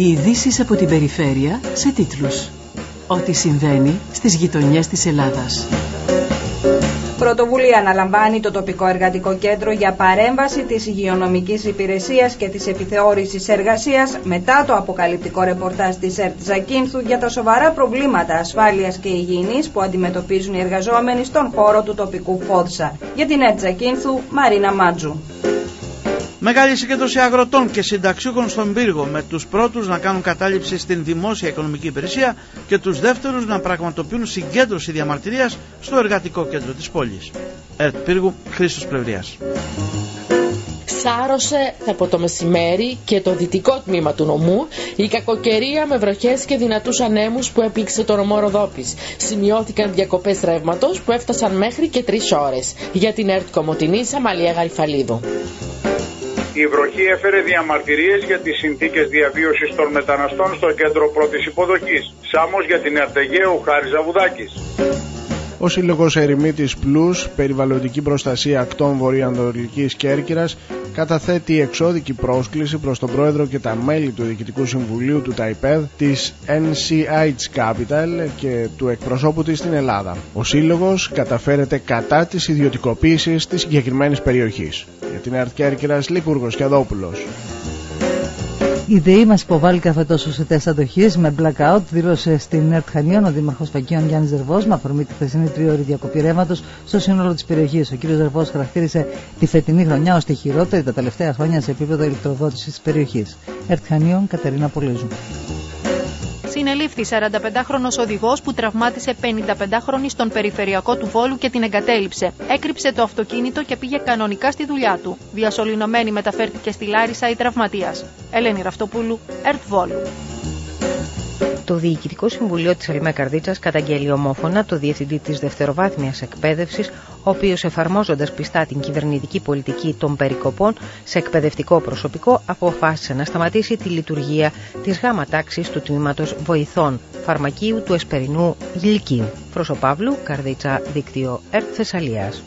Οι ειδήσεις από την περιφέρεια σε τίτλους. Ό,τι συμβαίνει στις γειτονιές της Ελλάδας. Πρωτοβουλία αναλαμβάνει το τοπικό εργατικό κέντρο για παρέμβαση της υγειονομικής υπηρεσίας και της επιθεώρησης εργασίας μετά το αποκαλυπτικό ρεπορτάζ της ΕΡΤ Ζακίνθου για τα σοβαρά προβλήματα ασφάλειας και υγιεινής που αντιμετωπίζουν οι εργαζόμενοι στον χώρο του τοπικού Φόδσα. Για την ΕΡΤ Ζακίνθου, Μαρίνα Μάτζου. Μεγάλη συγκέντρωση αγροτών και συνταξιούχων στον πύργο, με τους πρώτους να κάνουν κατάληψη στην δημόσια οικονομική υπηρεσία και τους δεύτερους να πραγματοποιούν συγκέντρωση διαμαρτυρίας στο εργατικό κέντρο της πόλης. ΕΡΤ Πύργου, Χρήστος Πλευρίας. Σάρωσε από το μεσημέρι και το δυτικό τμήμα του νομού η κακοκαιρία με βροχές και δυνατούς ανέμους που έπληξε το νομό Ροδόπης. Σημειώθηκαν διακοπές ρεύματος που έφτασαν μέχρι και τρεις ώρες. Για την ΕΡΤ Κομωτινή, Αμαλία Γαριφαλίδου. Η βροχή έφερε διαμαρτυρίες για τις συνθήκες διαβίωσης των μεταναστών στο κέντρο πρώτης υποδοχής. Σάμος για την Αρτεγέου Χάρη Ζαβουδάκης. Ο Σύλλογος Ερημίτης Πλούς, Περιβαλλοντική Προστασία Ακτών Βορειοανατολικής Κέρκυρας, καταθέτει εξώδικη πρόσκληση προς τον πρόεδρο και τα μέλη του Διοικητικού Συμβουλίου του ΤΑΙΠΕΔ της NCH Capital και του εκπροσώπου της στην Ελλάδα. Ο Σύλλογος καταφέρεται κατά της ιδιωτικοποίησης της συγκεκριμένης περιοχής. Για την ΕΡΤ Κέρκυρας, Λίκουργο Κιαδόπουλος. Η ΔΕΗ μας υποβάλλει καθετός σε τεστ αντοχής με blackout, δήλωσε στην ΕΡΤ Χανίων ο Δήμαρχος Φακίων Γιάννης Ζερβό με αφορμή τη χθεσινή τριώρη διακοπή ρεύματος στο σύνολο της περιοχής. Ο κ. Ζερβό χαρακτήρισε τη φετινή χρονιά ως τη χειρότερη τα τελευταία χρόνια σε επίπεδο ηλεκτροδότησης της περιοχής. ΕΡΤ Χανίων, Κατερίνα Πολύζου συνελήφθη 45χρονος οδηγός που τραυμάτισε 55χρονη στον περιφερειακό του Βόλου και την εγκατέλειψε. Έκρυψε το αυτοκίνητο και πήγε κανονικά στη δουλειά του. Διασωληνωμένη μεταφέρθηκε στη Λάρισα η τραυματίας. Ελένη Ραυτοπούλου, ΕΡΤ Βόλου. Το Διοικητικό Συμβουλίο της Αλιμέ Καρδίτσα καταγγέλει ομόφωνα το Διευθυντή της Δευτεροβάθμιας Εκπαίδευσης, ο οποίος εφαρμόζοντας πιστά την κυβερνητική πολιτική των περικοπών σε εκπαιδευτικό προσωπικό, αποφάσισε να σταματήσει τη λειτουργία της γάμα τάξης του τμήματος Βοηθών Φαρμακείου του Εσπερινού Γλυκίου. Προσωπάβλου, Καρδίτσα, δίκτυο ΕΡΤ Θεσσαλίας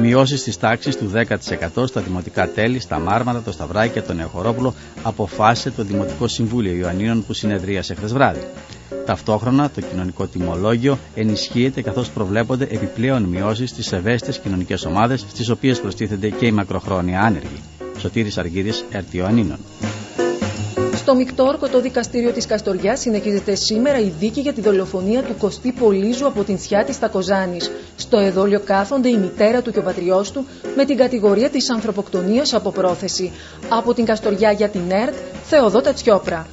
μειώσεις της τάξης του 10% στα δημοτικά τέλη, στα Μάρματα, το Σταυράκι και τον Νεοχορόπουλο αποφάσισε το Δημοτικό Συμβούλιο Ιωαννίνων που συνεδρίασε χθες βράδυ. Ταυτόχρονα το κοινωνικό τιμολόγιο ενισχύεται καθώς προβλέπονται επιπλέον μειώσεις στις ευαίσθητες κοινωνικές ομάδες, στις οποίες προστίθενται και οι μακροχρόνια άνεργοι. Σωτήρης Αργύρης, Ερτιοανίνων. Στο Μικτόρκο, το δικαστήριο της Καστοριάς, συνεχίζεται σήμερα η δίκη για τη δολοφονία του Κωστή Πολύζου από την Θιά τη Τακοζάνη. Στο εδόλιο κάθονται η μητέρα του και ο πατριός του με την κατηγορία της ανθρωποκτονίας από πρόθεση. Από την Καστοριά για την ΕΡΤ, Θεοδότα Τσιόπρα.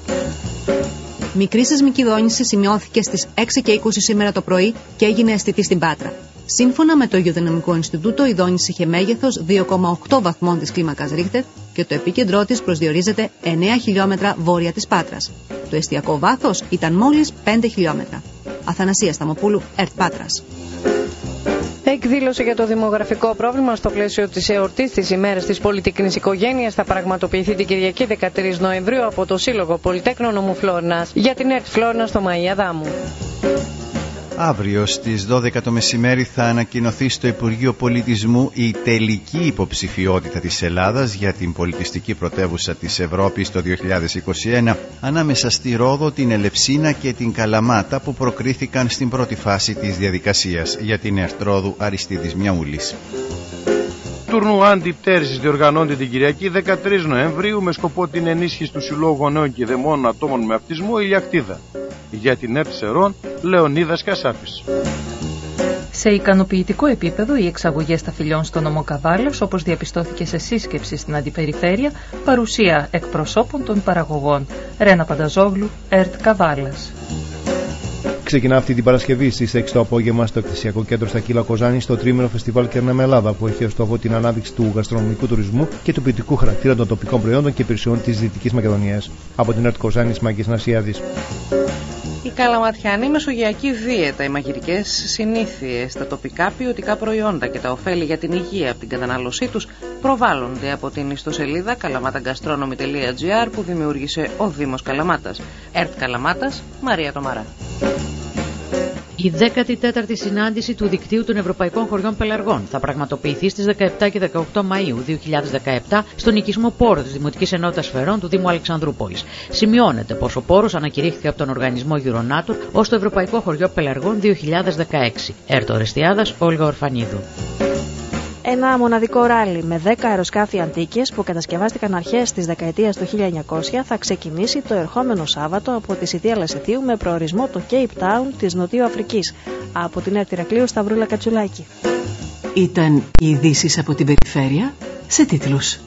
Μικρή σεισμική δόνηση σημειώθηκε στις 6 και 20 σήμερα το πρωί και έγινε αισθητή στην Πάτρα. Σύμφωνα με το Υγειοδυναμικό Ινστιτούτο, η δόνηση είχε μέγεθος 2,8 βαθμών της κλίμακας Ρίχτερ και το επίκεντρό της προσδιορίζεται 9 χιλιόμετρα βόρεια της Πάτρας. Το εστιακό βάθος ήταν μόλις 5 χιλιόμετρα. Αθανασίας Σταμοπούλου, ΕΡΤ Πάτρας. Εκδήλωση για το δημογραφικό πρόβλημα στο πλαίσιο της εορτής της ημέρας της πολιτικής οικογένειας θα πραγματοποιηθεί την Κυριακή 13 Νοεμβρίου από το Σύλλογο Πολυτέκνο Νομού Φλόρνα για την ΕΡΤ Φλόρνα στο Μαϊαδάμου. Αύριο στις 12 το μεσημέρι θα ανακοινωθεί στο Υπουργείο Πολιτισμού η τελική υποψηφιότητα της Ελλάδας για την πολιτιστική πρωτεύουσα της Ευρώπης το 2021 ανάμεσα στη Ρόδο, την Ελευσίνα και την Καλαμάτα που προκρίθηκαν στην πρώτη φάση της διαδικασίας για την Ερτρόδου Αριστίδης Μιαούλης τουρνού αντιπτέρησης διοργανώνεται την Κυριακή 13 Νοεμβρίου με σκοπό την ενίσχυση του Συλλόγου Νέων και Δεμόνων Ατόμων με Αυτισμό Ηλιακτίδα. Για την ΕΡΤ Σερών, Λεωνίδας Κασάπης. Σε ικανοποιητικό επίπεδο, οι εξαγωγές ταφυλιών στο νομό Καβάλα, όπως διαπιστώθηκε σε σύσκεψη στην Αντιπεριφέρεια, παρουσία εκπροσώπων των παραγωγών. Ρένα Πανταζόγλου, ΕΡΤ Καβάλας. Ξεκινά αυτή την Παρασκευή στις 6 το απόγευμα στο Εκθεσιακό Κέντρο στα Κύλα Κοζάνη στο τρίμηνο φεστιβάλ Κέρνα Ελλάδα που έχει ως στόχο την ανάδειξη του γαστρονομικού τουρισμού και του ποιητικού χαρακτήρα των τοπικών προϊόντων και υπηρεσιών της Δυτικής Μακεδονίας. Από την ΕΡΤ Κοζάνη Μάγκη Νασιάδης. Η καλαματιανή μεσογειακή δίαιτα, οι μαγειρικές συνήθειες, τα τοπικά ποιοτικά προϊόντα και τα ωφέλη για την υγεία από την κατανάλωσή τους προβάλλονται από την ιστοσελίδα καλαμάταγκαστρόνομη.gr που δημιούργησε ο Δήμος Καλαμάτας. ΕΡΤ Καλαμάτας, Μαρία Τομαρά. Η 14η συνάντηση του δικτύου των Ευρωπαϊκών Χωριών Πελαργών θα πραγματοποιηθεί στις 17 και 18 Μαΐου 2017 στον οικισμό πόρο της Δημοτικής Ενότητας Φερών του Δήμου Αλεξανδρούπολης. Σημειώνεται πως ο πόρος ανακηρύχθηκε από τον οργανισμό Euronator ως το Ευρωπαϊκό Χωριό Πελαργών 2016. Έρτο Ρεστιάδας, Όλγα Ορφανίδου. Ένα μοναδικό ράλι με 10 αεροσκάφη αντίκες που κατασκευάστηκαν αρχές της δεκαετίας του 1900 θα ξεκινήσει το ερχόμενο Σάββατο από τη Σιτία Λασιτίου με προορισμό το Cape Town της Νοτιού Αφρικής. Από την Ερτηρακλείου Σταυρούλα Κατσουλάκη. Ήταν οι ειδήσεις από την περιφέρεια σε τίτλους.